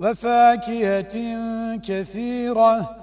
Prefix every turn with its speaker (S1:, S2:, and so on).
S1: وفاكهة كثيرة.